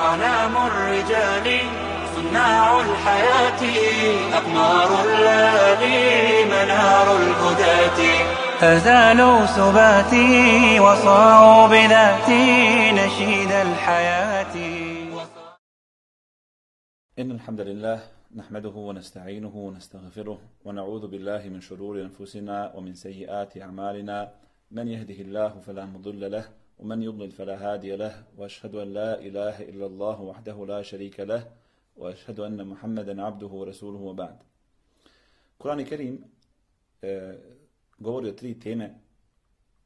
أعلام الرجال صناع الحياة أقمار الليالي منار الهداة. فزالوا سباتي وصاروا بذاتي نشيد الحياة. إن الحمد لله نحمده ونستعينه ونستغفره ونعوذ بالله من شرور أنفسنا ومن سيئات أعمالنا. من يهده الله فلا مضل له ومن يضلل فلا هادي له وأشهد أن لا إله إلا الله وحده لا شريك له وأشهد أن محمدا عبده ورسوله وبعد قرآن الكريم e, govori o tri teme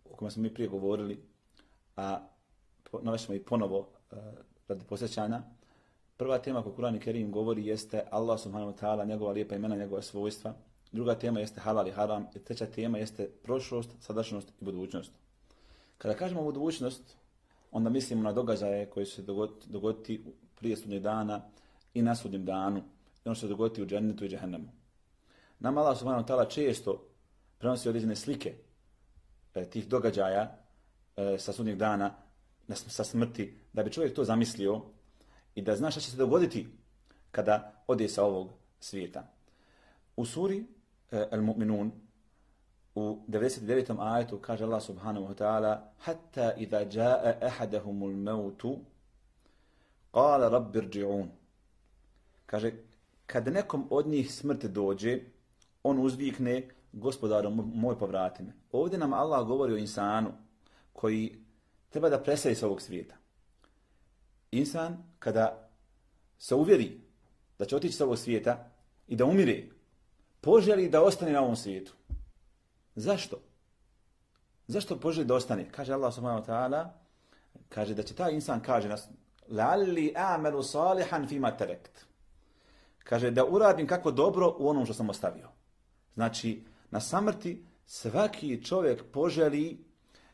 o kojima smo mi prije govorili, a navešemo i ponovo e, radi posjećanja. Prva tema koju Kur'an i Kerim govori jeste Allah subhanahu wa ta'ala, njegova lijepa imena, njegova svojstva. Druga tema jeste halal i haram. I treća tema jeste prošlost, sadašnost i budućnost. Kada kažemo budućnost, onda mislimo na događaje koji se dogoditi, dogoditi prije sudnjeg dana i na sudnjem danu i ono što se dogoditi u džennetu i džehennemu. Nam Allah subhanahu ta'ala često prenosi određene slike e, tih događaja e, sa sudnjeg dana, na, sa smrti, da bi čovjek to zamislio i da zna šta će se dogoditi kada ode sa ovog svijeta. U suri e, Al-Mu'minun u 99. ajetu kaže Allah subhanahu wa ta'ala hatta idha jaa ahadahumul mautu qala rabbi irji'un. Kaže kad nekom od njih smrt dođe on uzvikne gospodaru moj povrati me. Ovdje nam Allah govori o insanu koji treba da preseli sa ovog svijeta. Insan kada se uvjeri da će otići sa ovog svijeta i da umire poželi da ostane na ovom svijetu. Zašto? Zašto poželi da ostane? Kaže Allah subhanahu wa ta'ala, kaže da će taj insan kaže nas, la'alli a'malu salihan fima terekt. Kaže da uradim kako dobro u onom što sam ostavio. Znači, na samrti svaki čovjek poželi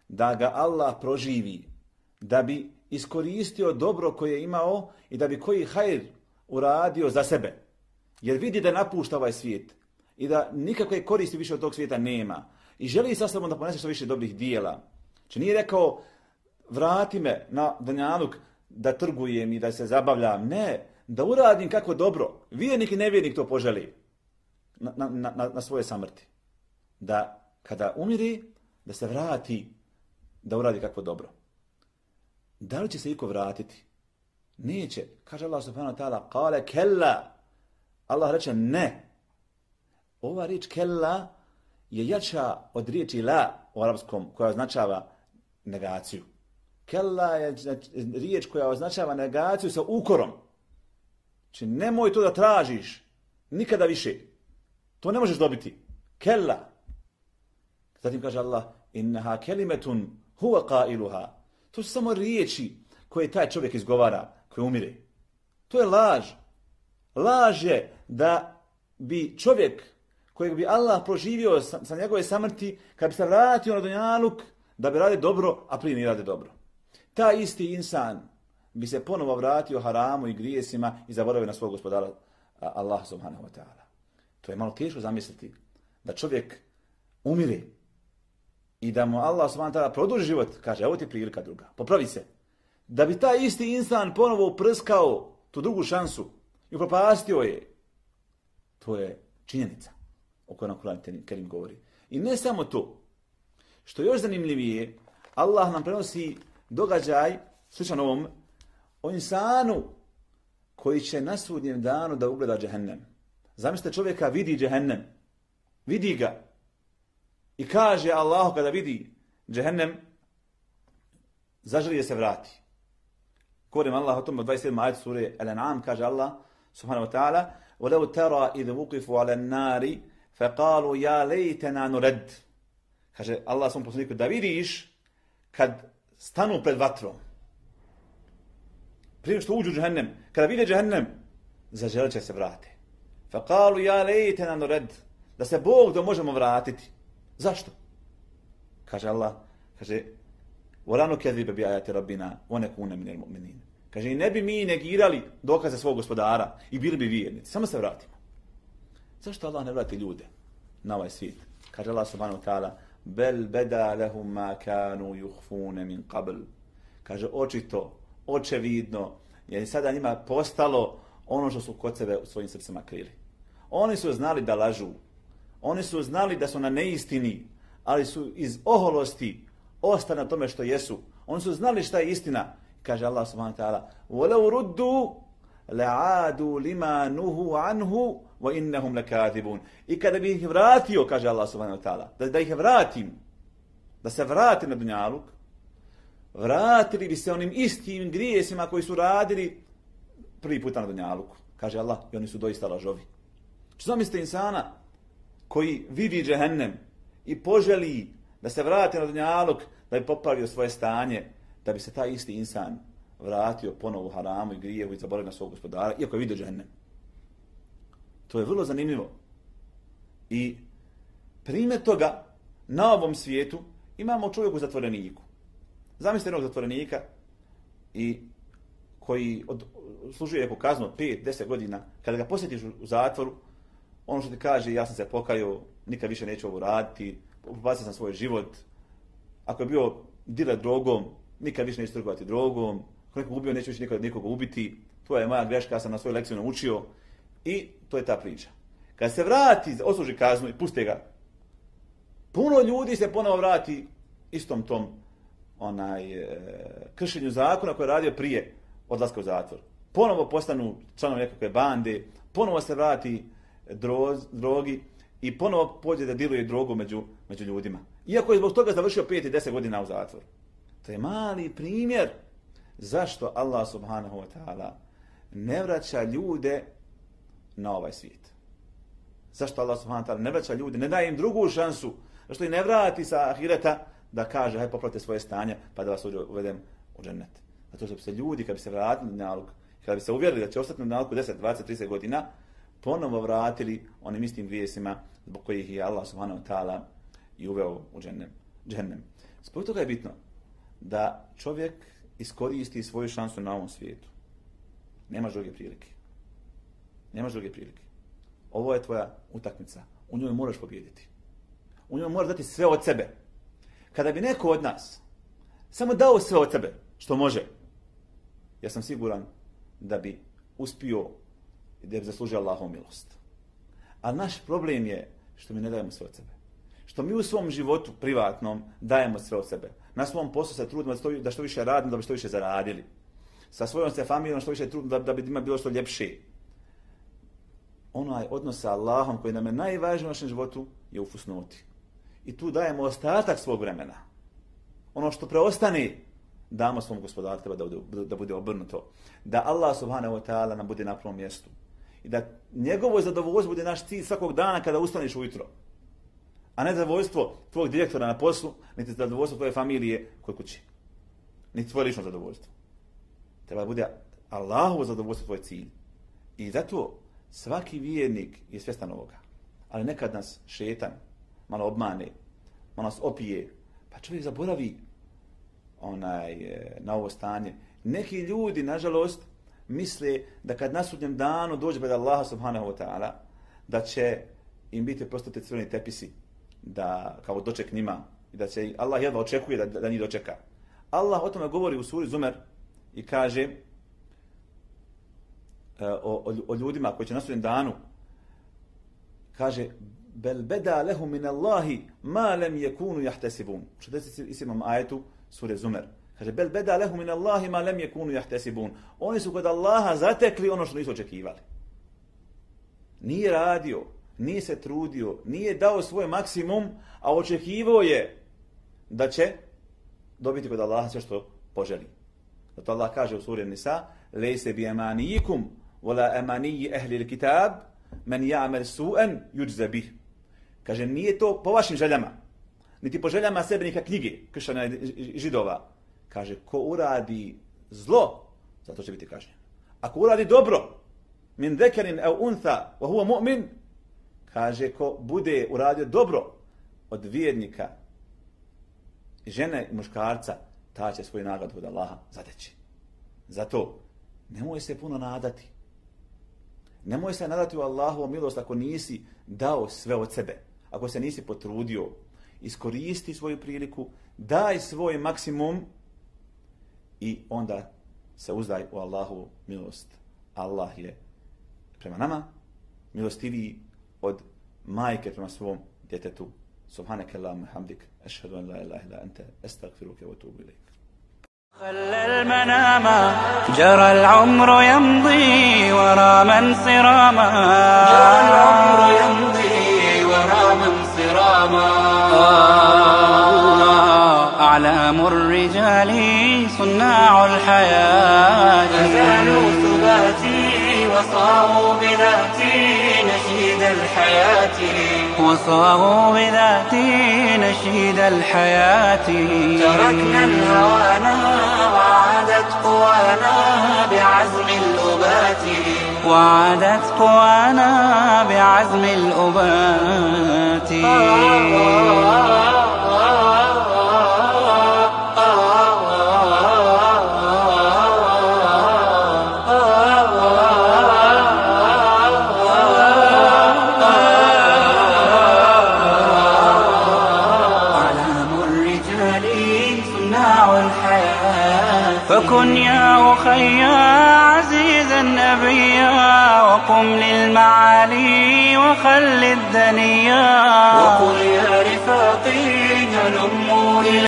da ga Allah proživi, da bi iskoristio dobro koje je imao i da bi koji hajr uradio za sebe. Jer vidi da napušta ovaj svijet i da nikakve koristi više od tog svijeta nema. I želi sa sobom da ponese što više dobrih dijela. Znači nije rekao, vrati me na danjaluk da trgujem i da se zabavljam. Ne, da uradim kako dobro. Vjernik i nevjernik to poželi na, na, na, na svoje samrti. Da kada umiri, da se vrati da uradi kako dobro. Da li će se iko vratiti? Neće. Kaže Allah subhanahu wa ta'ala, kale kella. Allah reče ne. Ova riječ kella je jača od riječi la u arapskom koja označava negaciju. Kella je riječ koja označava negaciju sa ukorom. Znači nemoj to da tražiš nikada više. To ne možeš dobiti. Kella. Zatim kaže Allah innaha kelimetun huwa qailuha. To su samo riječi koje taj čovjek izgovara, koji umire. To je laž. Laž je da bi čovjek kojeg bi Allah proživio sa, sa njegove samrti, kad bi se vratio na Dunjaluk, da bi radi dobro, a prije nije radi dobro. Ta isti insan bi se ponovo vratio haramu i grijesima i zaboravio na svog gospodara Allah subhanahu wa ta'ala. To je malo teško zamisliti da čovjek umire i da mu Allah subhanahu wa ta'ala produži život, kaže, evo ti prilika druga, popravi se. Da bi taj isti insan ponovo uprskao tu drugu šansu i upropastio je, to je činjenica o kojoj nam Kur'an Kerim govori. I ne samo to, što još zanimljivije, Allah nam prenosi događaj, sličan ovom, o insanu koji će na sudnjem danu da ugleda džehennem. Zamislite čovjeka vidi džehennem, vidi ga i kaže Allahu kada vidi džehennem, zaželije se vrati. Govorim Allah o tom 27. ajit sure Al-An'am, kaže Allah subhanahu wa ta'ala, وَلَوْ تَرَا إِذْ وُقِفُوا عَلَى النَّارِ faqalu ya laytana nurad kaže Allah svom poslaniku da vidiš kad stanu pred vatrom prije što uđu u džehennem kada vide džehennem zaželit će se vrate faqalu ya laytana nurad da se Bog da možemo vratiti zašto kaže Allah kaže Volano kad bi ajati rabbina, one kune minel mu'minin. Kaže, ne bi mi negirali dokaze svog gospodara i bili bi vjernici. Samo se vratimo. Zašto Allah ne vrati ljude na ovaj svijet? Kaže Allah subhanahu wa ta'ala bel beda lehum ma kanu yuhfune min qabl. Kaže očito, očevidno jer je sada njima postalo ono što su kod sebe u svojim srcima krili. Oni su znali da lažu. Oni su znali da su na neistini, ali su iz oholosti ostali na tome što jesu. Oni su znali šta je istina. Kaže Allah subhanahu wa ta'ala وَلَوْ رُدُّوا لَعَادُوا لِمَا نُهُوا عَنْهُ wa innahum lakathibun. I kada bih vratio, kaže Allah subhanahu wa ta'ala, da, da ih vratim, da se vrate na dunjaluk, vratili bi se onim istim grijesima koji su radili prvi puta na dunjaluku. Kaže Allah, i oni su doista lažovi. Što mislite insana koji vidi džehennem i poželi da se vrate na dunjaluk, da bi popravio svoje stanje, da bi se taj isti insan vratio ponovo u haramu i grijevu i zaboravio na svog gospodara, iako je vidio džehennem. To je vrlo zanimljivo. I primjer toga na ovom svijetu imamo čovjek u zatvoreniku. Zamislite jednog zatvorenika i koji od, služuje neku kaznu od 5-10 godina, kada ga posjetiš u zatvoru, ono što ti kaže, ja sam se pokajao, nikad više neću ovo raditi, upasio sam svoj život. Ako je bio dile drogom, nikad više neću trgovati drogom. Ako nekog ubio, neću više nikad nikoga ubiti. To je moja greška, ja sam na svoju lekciju naučio. I to je ta priča. Kad se vrati, osluži kaznu i puste ga, puno ljudi se ponovo vrati istom tom onaj e, kršenju zakona koje je radio prije odlaska u zatvor. Ponovo postanu članovi nekakve bande, ponovo se vrati droz, drogi i ponovo pođe da diluje drogu među, među ljudima. Iako je zbog toga završio 5 i 10 godina u zatvor. To je mali primjer zašto Allah subhanahu wa ta'ala ne vraća ljude na ovaj svijet. Zašto Allah subhanahu wa ta'ala ne vraća ljude, ne daje im drugu šansu, zašto i ne vrati sa ahireta da kaže, hajde popravite svoje stanje pa da vas uvedem u džennet. Zato što bi se ljudi, kad bi se vratili na nalog, kada bi se uvjerili da će ostati na nalog 10, 20, 30 godina, ponovo vratili onim istim grijesima zbog kojih je Allah subhanahu wa ta'ala i uveo u džennem. džennem. Zbog toga je bitno da čovjek iskoristi svoju šansu na ovom svijetu. Nema druge prilike. Nemaš druge prilike. Ovo je tvoja utakmica. U njoj moraš pobjediti. U njoj moraš dati sve od sebe. Kada bi neko od nas samo dao sve od sebe, što može, ja sam siguran da bi uspio i da bi zaslužio Allahom milost. A naš problem je što mi ne dajemo sve od sebe. Što mi u svom životu privatnom dajemo sve od sebe. Na svom poslu se trudimo da da što više radimo, da bi što više zaradili. Sa svojom se familijom što više trudimo da, da bi ima bilo što ljepše. Onaj odnos sa Allahom koji nam je najvažniji u našem životu je u fusnoti. I tu dajemo ostatak svog vremena. Ono što preostane damo svom gospodaru treba da bude, da bude obrnuto. Da Allah subhanahu wa ta'ala nam bude na prvom mjestu. I da njegovo zadovoljstvo bude naš cilj svakog dana kada ustaneš ujutro. A ne zadovoljstvo tvojeg direktora na poslu, niti zadovoljstvo tvoje familije kod kući. Niti tvoje lično zadovoljstvo. Treba da bude Allahovo zadovoljstvo tvoj cilj. I zato svaki vjernik je svjestan ovoga. Ali nekad nas šetan malo obmane, malo nas opije, pa čovjek zaboravi onaj, e, na ovo stanje. Neki ljudi, nažalost, misle da kad na sudnjem danu dođe pred Allaha subhanahu wa ta'ala, da će im biti prostati crveni tepisi, da kao doček njima, i da će Allah jedva očekuje da, da njih dočeka. Allah o tome govori u suri Zumer i kaže E, o, o, o ljudima koji će na sudnjem danu, kaže, bel beda lehu min Allahi ma lem yekunu jahtesibun. Što desi ajetu, sure Zumer. Kaže, bel beda lehu min Allahi ma lem yekunu jahtesibun. Oni su kod Allaha zatekli ono što nisu očekivali. Nije radio, nije se trudio, nije dao svoj maksimum, a očekivao je da će dobiti kod Allaha sve što poželi. Zato Allah kaže u suri Nisa, lejse bi emanijikum, ولا emaniji ehli الكتاب من يعمل سوءا يجزى به Kaže, nije to po vašim željama, niti po željama sebenika knjige, kršana i židova. Kaže, ko uradi zlo, zato će biti kažnjen. Ako uradi dobro, min dekerin ev untha, wa huwa mu'min, kaže, ko bude uradio dobro od vjernika, žene i muškarca, ta će svoj nagrad od Allaha zateći. Zato, nemoj se puno nadati. Nemoj se nadati u Allahovu milost ako nisi dao sve od sebe. Ako se nisi potrudio, iskoristi svoju priliku, daj svoj maksimum i onda se uzdaj u Allahovu milost. Allah je prema nama milostiviji od majke prema svom djetetu. Subhanak Allahumma hamdik, ashhadu an la ilaha illa anta, astaghfiruka wa atubu ilayk. خلى المنام. جرى العمر يمضي ورا من صراما. جرى العمر يمضي ورا من صراما. أعلام الرجال صناع الحياة. أزالوا ثباتي وصاروا بذاتي نشيد الحياة. وصاروا بذاتي نشيد الحياة. تركنا الهوانا وعادت قوانا بعزم الأبات. وعادت قوانا بعزم الأبات. يا أخيا عزيزا نبيا وقم للمعالي وخل الدنيا وقل